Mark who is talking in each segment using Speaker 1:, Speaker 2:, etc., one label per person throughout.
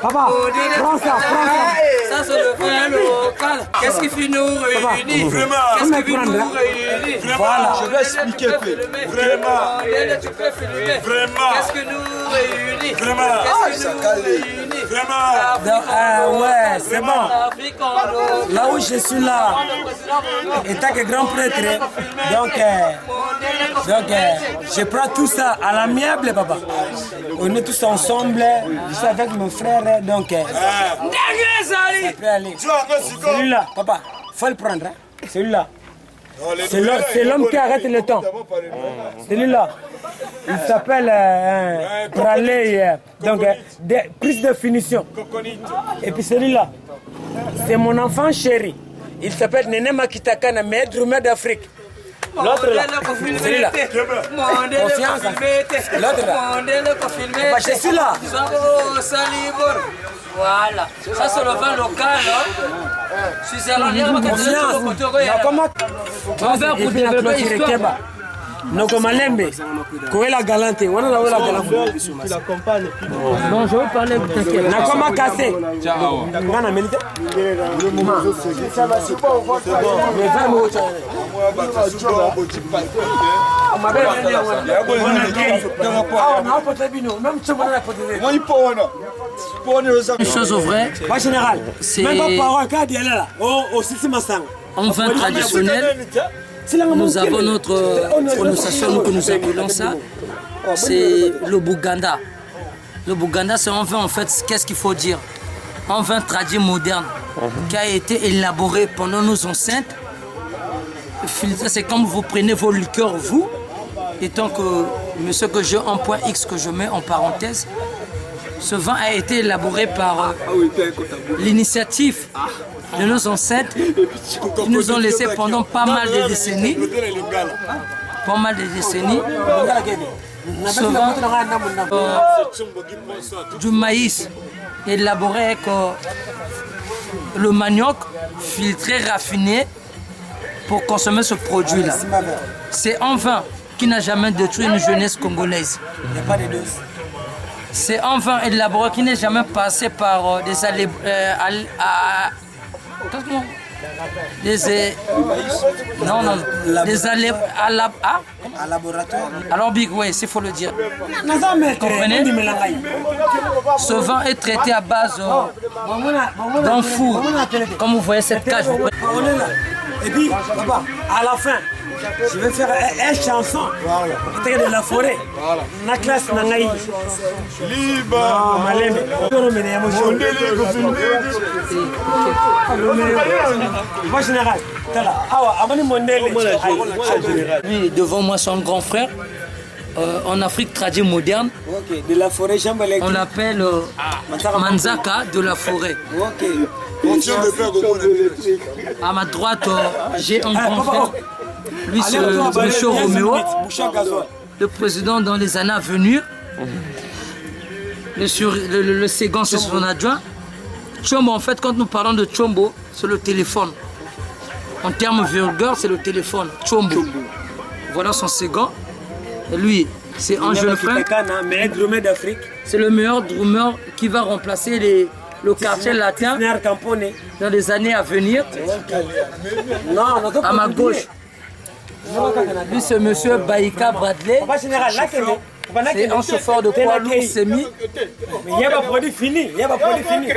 Speaker 1: Papa, prends ça, prends ça.
Speaker 2: Ça c'est le local. Qu'est-ce qui fait nous réunir Qu'est-ce qui fait nous réunir
Speaker 1: Voilà.
Speaker 3: Je vais expliquer. Vraiment.
Speaker 2: Qu'est-ce que nous réunit
Speaker 3: Vraiment.
Speaker 2: Qu'est-ce que nous réunit
Speaker 3: Vraiment.
Speaker 1: Ouais, c'est bon. Là où je suis là, étant que grand prêtre, donc, euh, donc euh, je prends tout ça à l'amiable, papa. On est tous ensemble, je suis avec mon frère, donc, euh, ça peut aller. Celui-là, papa, faut le prendre. Hein. Celui-là. C'est l'homme- qui arrête le temps. Celui-là. Il s'appelle euh, euh, donc euh, de- prise de finition. Et puis celui-là, c'est mon enfant chéri. Il s'appelle Nene Makitakana, maître d'Afrique. L'autre là, celui-là. Confiance. L'autre là. Papa, je suis là.
Speaker 2: Voilà, ça c'est le vin local. Hein.
Speaker 1: Confiance. Na comment
Speaker 2: On va développer l'histoire.
Speaker 1: Noko malembe koyela galante wana galante
Speaker 2: Non, je veux parler t'inquiète.
Speaker 1: na te naopota bino même tsomo na
Speaker 2: Une chose au vrai, C'est- traditionnel, nous avons notre prononciation, que nous appelons ça, c'est le Bouganda. Le Bouganda, c'est un vin, en fait, qu'est-ce qu'il faut dire? Un vin traduit moderne qui a été élaboré pendant nos. Filtré, C'est comme vous prenez vos liqueurs, vous, et tant que monsieur que j'ai un point X que je mets en parenthèse, ce vin a été élaboré par euh, l'initiative de nos ancêtres qui nous ont laissé pendant pas mal de décennies. Pas mal de décennies. Euh, du maïs élaboré avec euh, le manioc filtré, raffiné pour consommer ce produit-là. C'est un vin qui n'a jamais détruit une jeunesse congolaise. C'est un vin élaboré qui n'est jamais passé par euh, des allé- des euh, non non des allé- à la ah,
Speaker 1: à laboratoire
Speaker 2: alors big way s'il faut le dire Comprenez? ce vin est traité à base euh, d'un four comme vous voyez cette cage vous voyez.
Speaker 1: On est là. Et puis, papa, à la fin, je vais faire un, un chanson. Peut-être de la forêt. Na classe na ngai. Ah, général. Mondele.
Speaker 2: lui devant moi son grand frère euh, en Afrique traduit moderne
Speaker 1: de la forêt
Speaker 2: on l'appelle euh, Manzaka de la forêt
Speaker 1: Ok.
Speaker 2: à ma droite euh, j'ai un
Speaker 1: Ah,
Speaker 2: grand frère lui c'est Roméo
Speaker 1: 15 minutes, Bouchard gasoil.
Speaker 2: le président dans les années à venir. Le, sur, le, le- le Ségan, c'est son adjoint. Chombo, en fait, quand nous parlons de Chombo, c'est le téléphone. En termes vulgaires, c'est le téléphone. Chombo. Voilà son Ségan. Et lui, c'est un jeune frère.
Speaker 1: D'Afrique.
Speaker 2: C'est le meilleur drummer qui va remplacer les- le quartier latin dans les années à venir. À ma gauche, lui, c'est monsieur Baïka Bradley.
Speaker 1: Là,
Speaker 2: C'est un chauffeur de poids lourd semi.
Speaker 1: Mais il y a pas produit fini, il y a pas produit fini.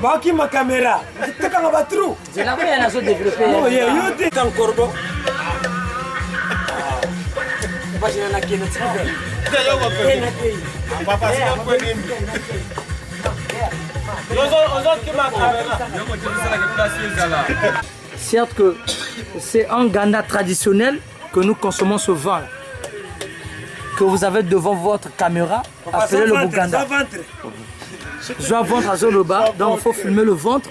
Speaker 1: Bah qui ma caméra, tu t'as pas trou.
Speaker 2: C'est là où il y a un
Speaker 1: yeah, you think en cordo. Pas kena tsibe.
Speaker 2: Certes que c'est un Ghana traditionnel que nous consommons ce vin que vous avez devant votre caméra, appelé le Bouganda. Je dois ventre à Zoloba, donc il faut filmer le ventre.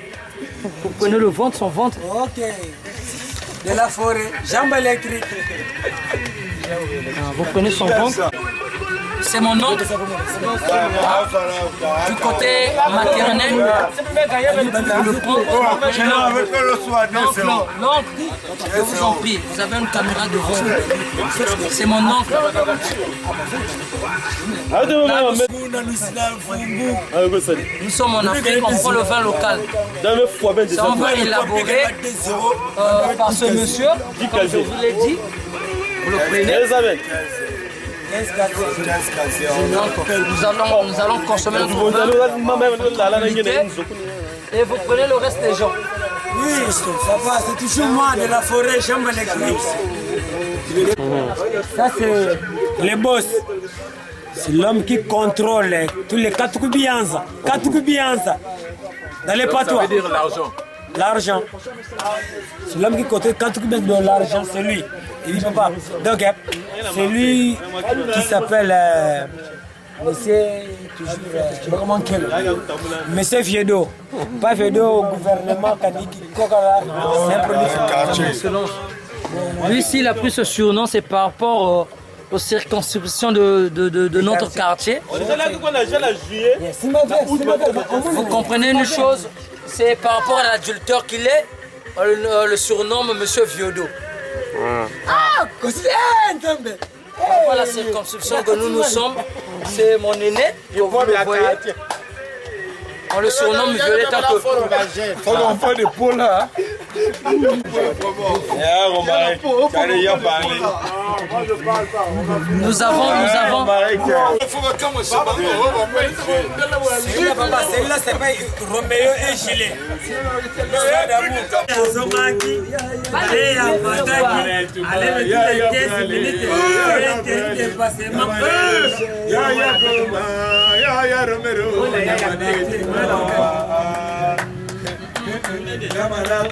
Speaker 2: Vous prenez le ventre, son ventre.
Speaker 1: Ok. De la forêt, jambe électrique.
Speaker 2: Vous prenez son ventre. C'est mon oncle. Du côté maternel, le L'oncle, l'oncle, je vous en prie, vous avez une caméra devant. C'est mon oncle. Nous sommes en Afrique, on prend le vin local. Un vin élaboré euh, par ce monsieur, je vous l'ai dit. Vous le prenez. Nous allons, nous allons consommer notre vin et vous prenez le reste des gens.
Speaker 1: Oui, ça va, c'est toujours moi de la forêt, j'aime les Ça, c'est le boss. C'est l'homme qui contrôle tous les quatre. Dans les patois.
Speaker 3: Ça veut dire l'argent.
Speaker 1: L'argent. C'est l'homme qui contrôle Katukubianza de l'argent, c'est lui. Il dit papa. Donc, hein, c'est lui qui s'appelle. Euh, Monsieur, toujours, euh, je sais pas comment quel. Monsieur Fiedo. Pas Fiedo au gouvernement qui a dit qu'il c'est un produit.
Speaker 2: Lui, s'il a pris ce surnom, c'est par rapport au- aux circonscriptions de, de, de, de notre quartier. Vous comprenez une chose, c'est par rapport à l'adulteur qu'il est, on le, on le surnomme Monsieur Viodo.
Speaker 1: Ah, consciente,
Speaker 2: Voilà la circonscription que nous nous sommes, c'est mon aîné, et vous le voyez. On le surnomme Violette un peu.
Speaker 3: Faut qu'on fasse des pots là.
Speaker 2: Nous avons, nous avons,
Speaker 1: c'est pas Roméo et Gilet. À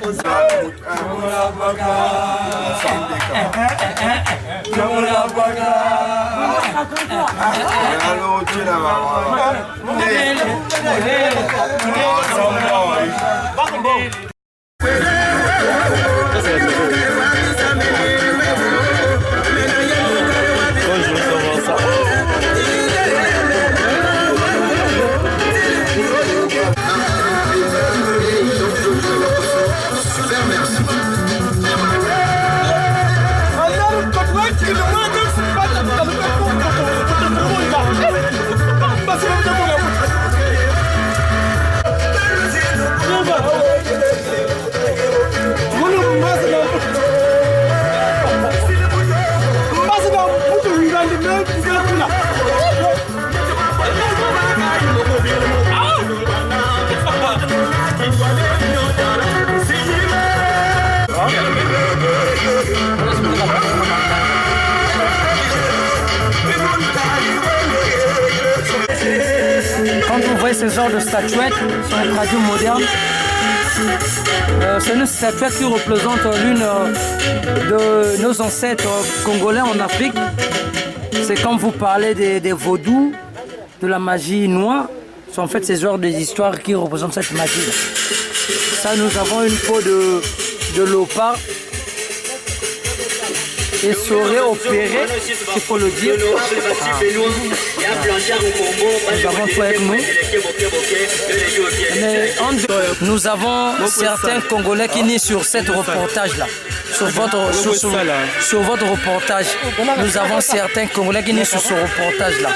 Speaker 1: Pataki,
Speaker 2: genre de statuette sur une radio moderne, euh, c'est une statuette qui représente l'une euh, de nos ancêtres congolais en Afrique. C'est comme vous parlez des, des vaudous, de la magie noire. C'est en fait ces genres d'histoires qui représentent cette magie. Ça, nous avons une peau de, de et serait opéré, il faut le dire. Nous avons tout avec nous. Mais nous avons certains Congolais qui nient sur cette reportage-là. Sur votre, sur, sur- sur votre reportage, nous avons certains Congolais qui nient sur ce reportage-là.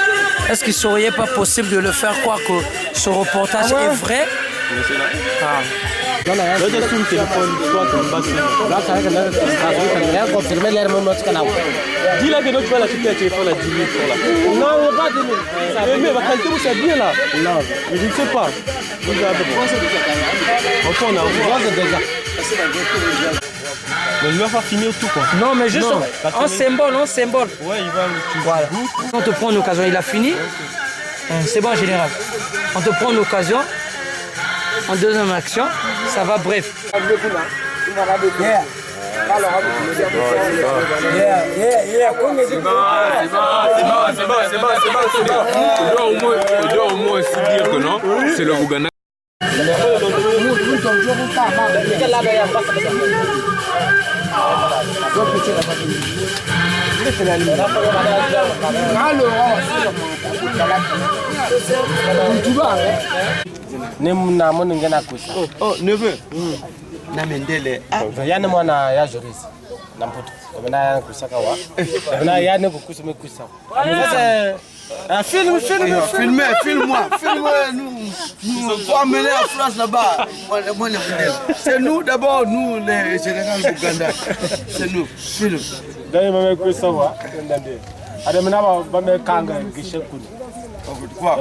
Speaker 2: Est-ce qu'il ne serait pas possible de le faire croire que ce reportage est vrai Ah.
Speaker 4: Dis-là que donc tu vas la quitter à téléphone à 10 000 francs là. Non, pas 10 000. Mais, mais la qualité, vous c'est bien là. Non. Je ne sais pas. Vous avez Enfin, on a Mais je vais pas finir tout quoi.
Speaker 2: Non, mais juste
Speaker 4: Non,
Speaker 2: en, en symbole, en symbole.
Speaker 4: Ouais, il va.
Speaker 2: Voilà. On te prend une occasion, il a fini. Hum, C'est bon, général. On te prend une occasion. En deuxième action, ça va bref.
Speaker 3: C'est le.
Speaker 4: Ni mna mo ninge na kusa
Speaker 5: Oh, neveu. Na mendele. Ah,
Speaker 4: yani mwana ya jorisi na wa. Kukusa sasa un film film
Speaker 5: filmez, filme-moi, filme-moi, nous, nous, faut la France là-bas. C'est nous d'abord, nous, les généraux Ouganda. C'est nous, filme.
Speaker 4: dai ma me kusa wa. Ndande ada mina ba ba me kanga gishe kuni
Speaker 5: Quoi